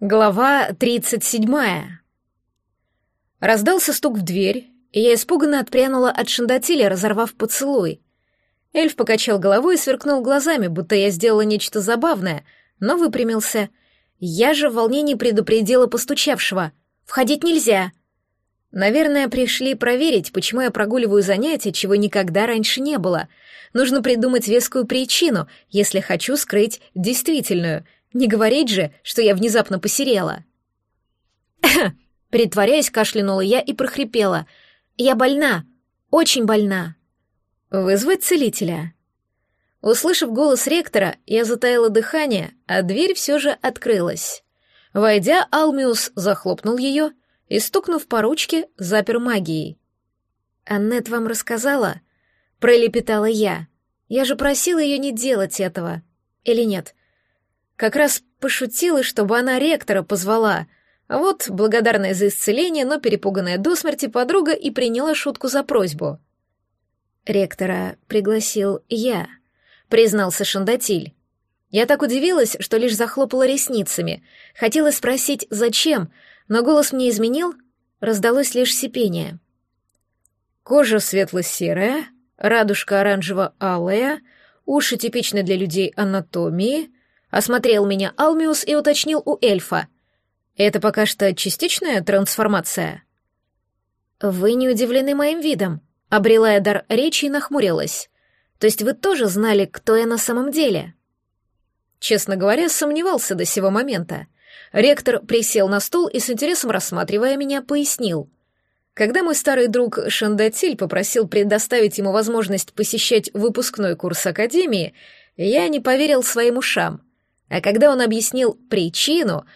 Глава 37. Раздался стук в дверь, и я испуганно отпрянула от шандатиля, разорвав поцелуй. Эльф покачал головой и сверкнул глазами, будто я сделала нечто забавное, но выпрямился. Я же в волнении предупредила постучавшего. «Входить нельзя!» Наверное, пришли проверить, почему я прогуливаю занятия, чего никогда раньше не было. Нужно придумать вескую причину, если хочу скрыть действительную — не говорить же, что я внезапно посерела. Притворяясь, кашлянула я и прохрипела. «Я больна, очень больна». «Вызвать целителя?» Услышав голос ректора, я затаила дыхание, а дверь все же открылась. Войдя, Алмиус захлопнул ее и, стукнув по ручке, запер магией. «Аннет вам рассказала?» — пролепетала я. «Я же просила ее не делать этого. Или нет? Как раз пошутила, чтобы она ректора позвала. А вот, благодарная за исцеление, но перепуганная до смерти подруга и приняла шутку за просьбу. «Ректора пригласил я», — признался Шандатиль. Я так удивилась, что лишь захлопала ресницами. Хотела спросить, зачем, но голос мне изменил, раздалось лишь сипение. Кожа светло-серая, радужка оранжево-алая, уши типичны для людей анатомии, Осмотрел меня Алмиус и уточнил у эльфа. «Это пока что частичная трансформация?» «Вы не удивлены моим видом», — обрела я дар речи и нахмурилась. «То есть вы тоже знали, кто я на самом деле?» Честно говоря, сомневался до сего момента. Ректор присел на стул и с интересом рассматривая меня, пояснил. Когда мой старый друг Шандатиль попросил предоставить ему возможность посещать выпускной курс Академии, я не поверил своим ушам. А когда он объяснил причину,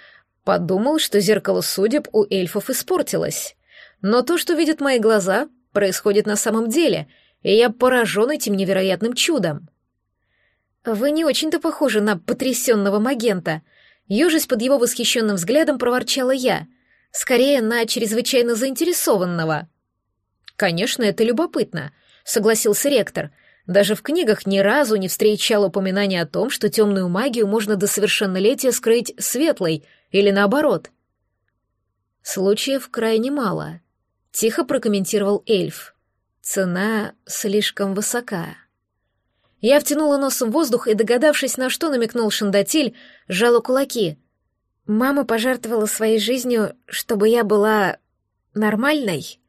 подумал, что зеркало судеб у эльфов испортилось. Но то, что видят мои глаза, происходит на самом деле, и я поражен этим невероятным чудом. «Вы не очень-то похожи на потрясенного магента», — ежась под его восхищенным взглядом проворчала я, скорее на чрезвычайно заинтересованного. «Конечно, это любопытно», — согласился ректор, даже в книгах ни разу не встречал упоминания о том, что темную магию можно до совершеннолетия скрыть светлой, или наоборот. Случаев крайне мало. Тихо прокомментировал эльф. Цена слишком высока. Я втянула носом воздух и, догадавшись, на что намекнул Шандатиль, сжала кулаки. Мама пожертвовала своей жизнью, чтобы я была нормальной.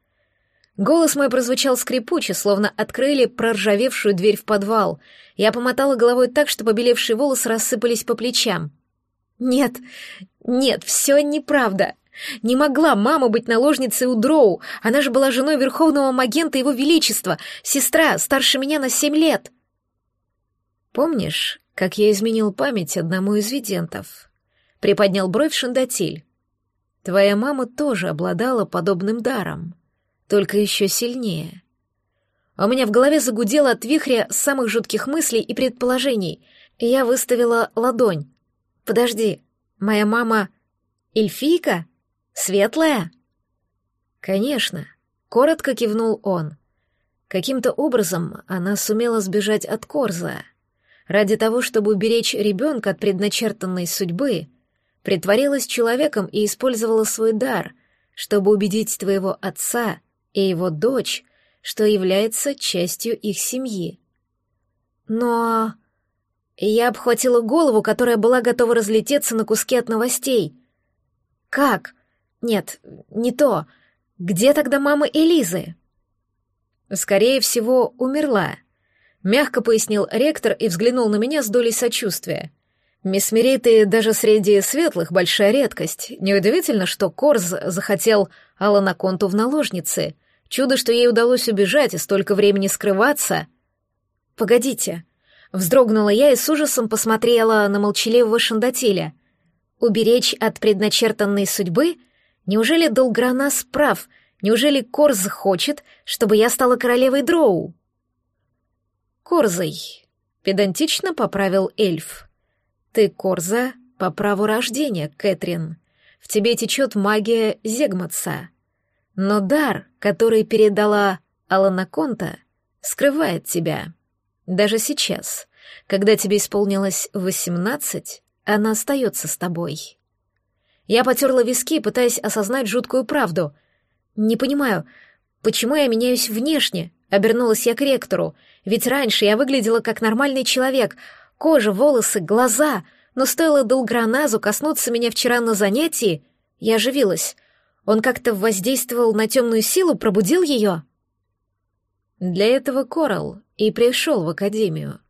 Голос мой прозвучал скрипуче, словно открыли проржавевшую дверь в подвал. Я помотала головой так, что побелевшие волосы рассыпались по плечам. «Нет, нет, все неправда. Не могла мама быть наложницей у Дроу. Она же была женой верховного магента Его Величества, сестра, старше меня на семь лет». «Помнишь, как я изменил память одному из видентов?» — приподнял бровь Шандатиль. «Твоя мама тоже обладала подобным даром» только еще сильнее. А у меня в голове загудело от вихря самых жутких мыслей и предположений, и я выставила ладонь. «Подожди, моя мама эльфийка? Светлая?» «Конечно», — коротко кивнул он. Каким-то образом она сумела сбежать от Корза. Ради того, чтобы уберечь ребенка от предначертанной судьбы, притворилась человеком и использовала свой дар, чтобы убедить твоего отца и его дочь, что является частью их семьи. Но... Я обхватила голову, которая была готова разлететься на куски от новостей. Как? Нет, не то. Где тогда мама Элизы? Скорее всего, умерла. Мягко пояснил ректор и взглянул на меня с долей сочувствия. Месмериты даже среди светлых большая редкость. Неудивительно, что Корз захотел Алана Конту в наложнице. Чудо, что ей удалось убежать и столько времени скрываться. Погодите. Вздрогнула я и с ужасом посмотрела на молчаливого шандатиля. Уберечь от предначертанной судьбы? Неужели Долгранас прав? Неужели Корз хочет, чтобы я стала королевой Дроу? Корзой. Педантично поправил эльф. Ты Корза по праву рождения, Кэтрин. В тебе течет магия Зегматса. Но дар, который передала Алана Конта, скрывает тебя. Даже сейчас, когда тебе исполнилось восемнадцать, она остается с тобой. Я потерла виски, пытаясь осознать жуткую правду. «Не понимаю, почему я меняюсь внешне?» — обернулась я к ректору. «Ведь раньше я выглядела как нормальный человек. Кожа, волосы, глаза. Но стоило Долграназу коснуться меня вчера на занятии, я оживилась. Он как-то воздействовал на темную силу, пробудил ее?» Для этого Корал и пришел в академию.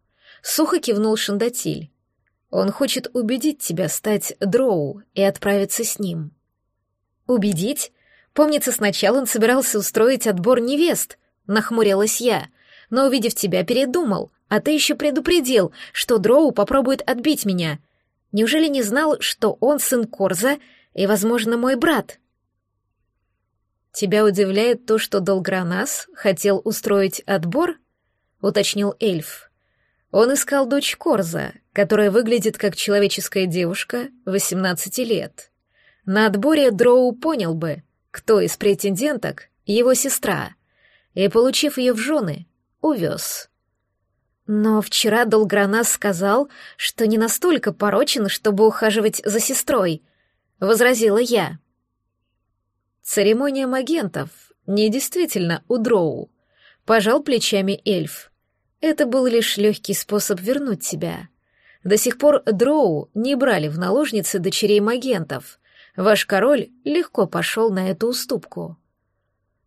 Сухо кивнул Шандатиль. Он хочет убедить тебя стать дроу и отправиться с ним. Убедить? Помнится, сначала он собирался устроить отбор невест, нахмурилась я, но, увидев тебя, передумал, а ты еще предупредил, что дроу попробует отбить меня. Неужели не знал, что он сын Корза и, возможно, мой брат?» «Тебя удивляет то, что Долгранас хотел устроить отбор?» — уточнил эльф. Он искал дочь Корза, которая выглядит как человеческая девушка 18 лет. На отборе Дроу понял бы, кто из претенденток его сестра, и, получив ее в жены, увез. Но вчера Долгранас сказал, что не настолько порочен, чтобы ухаживать за сестрой, — возразила я. Церемония магентов не действительно у Дроу. Пожал плечами эльф. Это был лишь легкий способ вернуть тебя. До сих пор Дроу не брали в наложницы дочерей магентов. Ваш король легко пошел на эту уступку.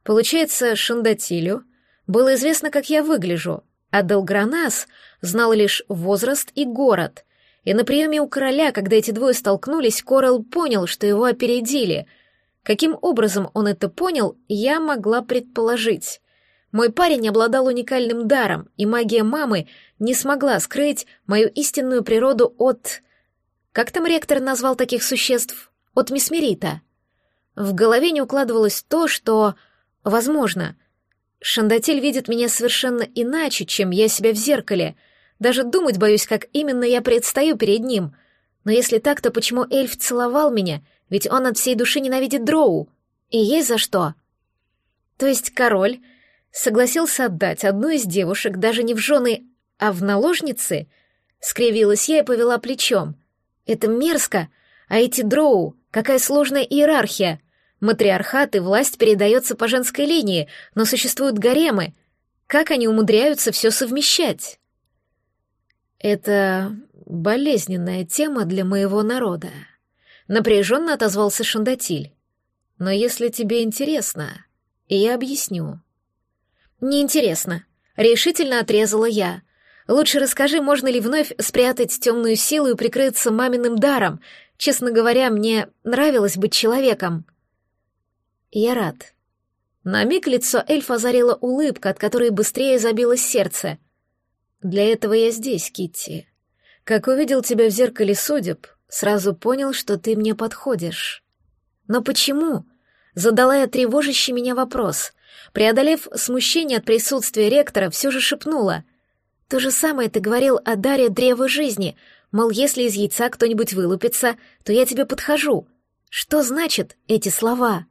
Получается, Шандатилю было известно, как я выгляжу, а Делгранас знал лишь возраст и город. И на приеме у короля, когда эти двое столкнулись, Корал понял, что его опередили — Каким образом он это понял, я могла предположить. Мой парень обладал уникальным даром, и магия мамы не смогла скрыть мою истинную природу от... Как там ректор назвал таких существ? От Месмерита. В голове не укладывалось то, что... Возможно, Шандатель видит меня совершенно иначе, чем я себя в зеркале. Даже думать боюсь, как именно я предстаю перед ним. Но если так, то почему эльф целовал меня — ведь он от всей души ненавидит Дроу. И есть за что. То есть король согласился отдать одну из девушек даже не в жены, а в наложницы? Скривилась я и повела плечом. Это мерзко, а эти Дроу, какая сложная иерархия. Матриархат и власть передается по женской линии, но существуют гаремы. Как они умудряются все совмещать? Это болезненная тема для моего народа. Напряженно отозвался Шандатиль. Но если тебе интересно, я объясню. Неинтересно. Решительно отрезала я. Лучше расскажи, можно ли вновь спрятать темную силу и прикрыться маминым даром. Честно говоря, мне нравилось быть человеком. Я рад. На миг лицо эльфа озарила улыбка, от которой быстрее забилось сердце. Для этого я здесь, Китти. Как увидел тебя в зеркале судеб, Сразу понял, что ты мне подходишь. Но почему? Задала я тревожащий меня вопрос. Преодолев смущение от присутствия ректора, все же шепнула. То же самое ты говорил о даре древа жизни, мол, если из яйца кто-нибудь вылупится, то я тебе подхожу. Что значит эти слова?»